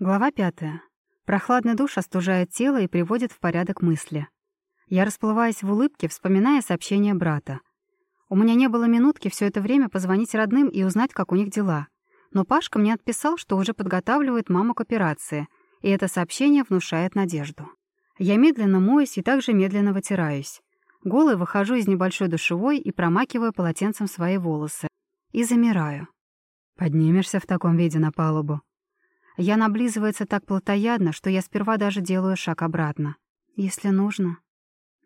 Глава пятая. Прохладный душ остужает тело и приводит в порядок мысли. Я расплываюсь в улыбке, вспоминая сообщение брата. У меня не было минутки все это время позвонить родным и узнать, как у них дела. Но Пашка мне отписал, что уже подготавливает маму к операции, и это сообщение внушает надежду. Я медленно моюсь и также медленно вытираюсь. Голой выхожу из небольшой душевой и промакиваю полотенцем свои волосы. И замираю. «Поднимешься в таком виде на палубу?» Ян облизывается так плотоядно, что я сперва даже делаю шаг обратно. Если нужно.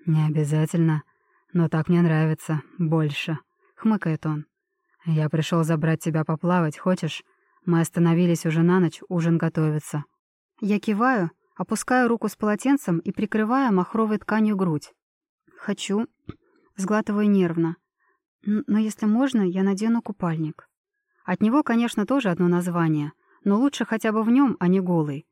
«Не обязательно, но так мне нравится. Больше», — хмыкает он. «Я пришел забрать тебя поплавать, хочешь? Мы остановились уже на ночь, ужин готовится». Я киваю, опускаю руку с полотенцем и прикрываю махровой тканью грудь. «Хочу». Сглатываю нервно. «Но если можно, я надену купальник». От него, конечно, тоже одно название — но лучше хотя бы в нем, а не голый.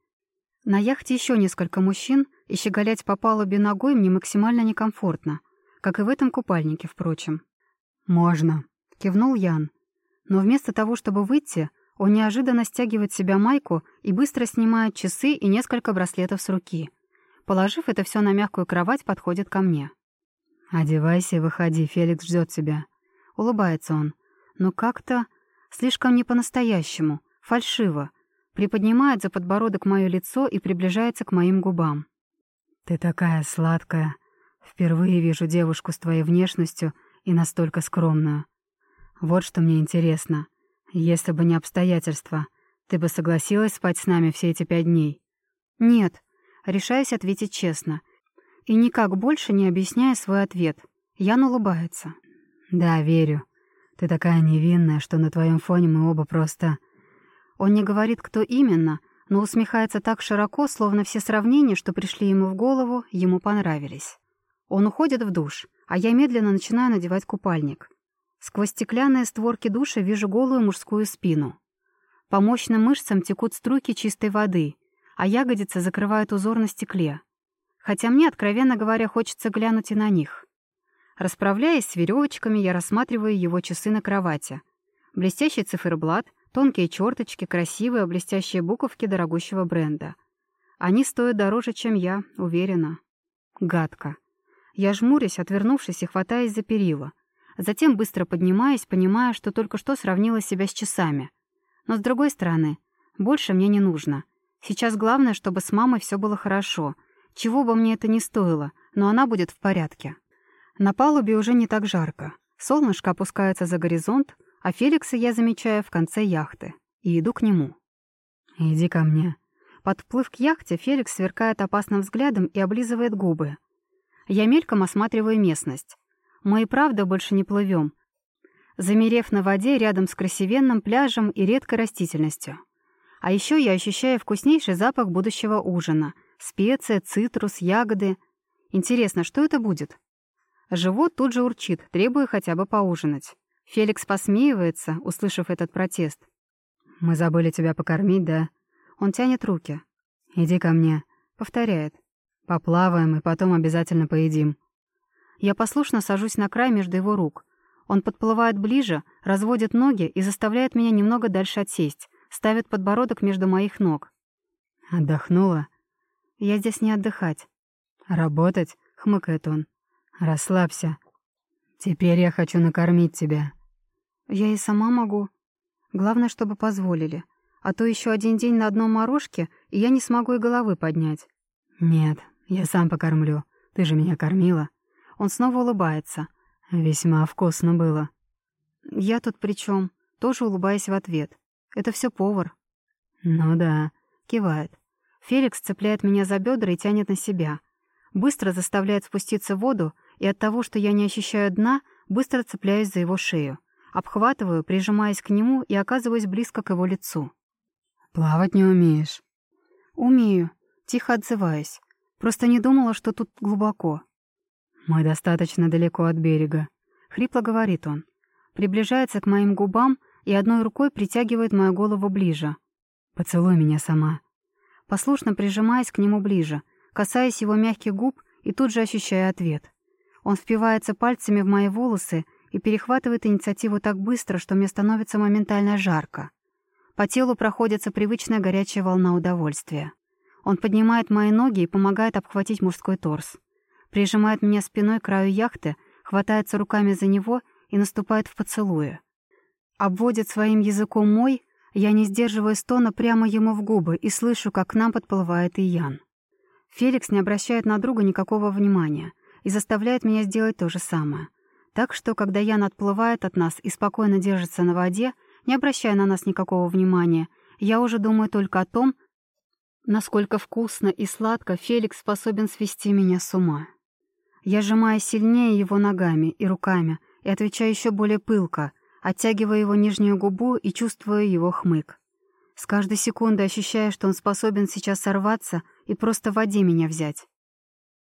На яхте еще несколько мужчин, и щеголять по палубе ногой мне максимально некомфортно, как и в этом купальнике, впрочем. «Можно», — кивнул Ян. Но вместо того, чтобы выйти, он неожиданно стягивает себя майку и быстро снимает часы и несколько браслетов с руки. Положив это все на мягкую кровать, подходит ко мне. «Одевайся и выходи, Феликс ждет тебя». Улыбается он. Но как-то слишком не по-настоящему — Фальшиво. Приподнимает за подбородок мое лицо и приближается к моим губам. «Ты такая сладкая. Впервые вижу девушку с твоей внешностью и настолько скромную. Вот что мне интересно. Если бы не обстоятельства, ты бы согласилась спать с нами все эти пять дней?» «Нет», — решаюсь ответить честно. И никак больше не объясняя свой ответ. Ян улыбается. «Да, верю. Ты такая невинная, что на твоем фоне мы оба просто...» Он не говорит, кто именно, но усмехается так широко, словно все сравнения, что пришли ему в голову, ему понравились. Он уходит в душ, а я медленно начинаю надевать купальник. Сквозь стеклянные створки душа вижу голую мужскую спину. По мощным мышцам текут струйки чистой воды, а ягодицы закрывают узор на стекле. Хотя мне, откровенно говоря, хочется глянуть и на них. Расправляясь с веревочками, я рассматриваю его часы на кровати. Блестящий циферблат — Тонкие черточки, красивые блестящие буковки дорогущего бренда. Они стоят дороже, чем я, уверена. Гадко. Я жмурюсь, отвернувшись и хватаясь за перила. Затем быстро поднимаюсь, понимая, что только что сравнила себя с часами. Но с другой стороны, больше мне не нужно. Сейчас главное, чтобы с мамой все было хорошо. Чего бы мне это ни стоило, но она будет в порядке. На палубе уже не так жарко. Солнышко опускается за горизонт, а Феликса я замечаю в конце яхты и иду к нему. «Иди ко мне». Подплыв к яхте, Феликс сверкает опасным взглядом и облизывает губы. Я мельком осматриваю местность. Мы и правда больше не плывем, замерев на воде рядом с красивенным пляжем и редкой растительностью. А еще я ощущаю вкуснейший запах будущего ужина. Специя, цитрус, ягоды. Интересно, что это будет? Живот тут же урчит, требуя хотя бы поужинать. Феликс посмеивается, услышав этот протест. «Мы забыли тебя покормить, да?» Он тянет руки. «Иди ко мне», — повторяет. «Поплаваем и потом обязательно поедим». Я послушно сажусь на край между его рук. Он подплывает ближе, разводит ноги и заставляет меня немного дальше отсесть, ставит подбородок между моих ног. «Отдохнула?» «Я здесь не отдыхать». «Работать?» — хмыкает он. «Расслабься. Теперь я хочу накормить тебя». Я и сама могу. Главное, чтобы позволили. А то еще один день на одном морожке, и я не смогу и головы поднять. Нет, я сам покормлю. Ты же меня кормила. Он снова улыбается. Весьма вкусно было. Я тут при чем? Тоже улыбаясь в ответ. Это все повар. Ну да. Кивает. Феликс цепляет меня за бедра и тянет на себя. Быстро заставляет спуститься в воду, и от того, что я не ощущаю дна, быстро цепляюсь за его шею. Обхватываю, прижимаясь к нему и оказываюсь близко к его лицу. «Плавать не умеешь?» «Умею», — тихо отзываясь. «Просто не думала, что тут глубоко». «Мы достаточно далеко от берега», — хрипло говорит он. Приближается к моим губам и одной рукой притягивает мою голову ближе. «Поцелуй меня сама». Послушно прижимаясь к нему ближе, касаясь его мягких губ и тут же ощущая ответ. Он впивается пальцами в мои волосы и перехватывает инициативу так быстро, что мне становится моментально жарко. По телу проходится привычная горячая волна удовольствия. Он поднимает мои ноги и помогает обхватить мужской торс. Прижимает меня спиной к краю яхты, хватается руками за него и наступает в поцелуе. Обводит своим языком мой, я не сдерживаю стона прямо ему в губы и слышу, как к нам подплывает Иян. Феликс не обращает на друга никакого внимания и заставляет меня сделать то же самое. Так что, когда Ян отплывает от нас и спокойно держится на воде, не обращая на нас никакого внимания, я уже думаю только о том, насколько вкусно и сладко Феликс способен свести меня с ума. Я сжимаю сильнее его ногами и руками и отвечаю еще более пылко, оттягивая его нижнюю губу и чувствую его хмык. С каждой секундой ощущаю, что он способен сейчас сорваться и просто в воде меня взять.